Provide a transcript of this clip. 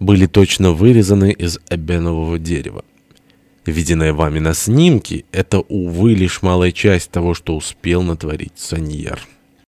были точно вырезаны из эбенового дерева. Виденное вами на снимке — это, увы, лишь малая часть того, что успел натворить Саньер.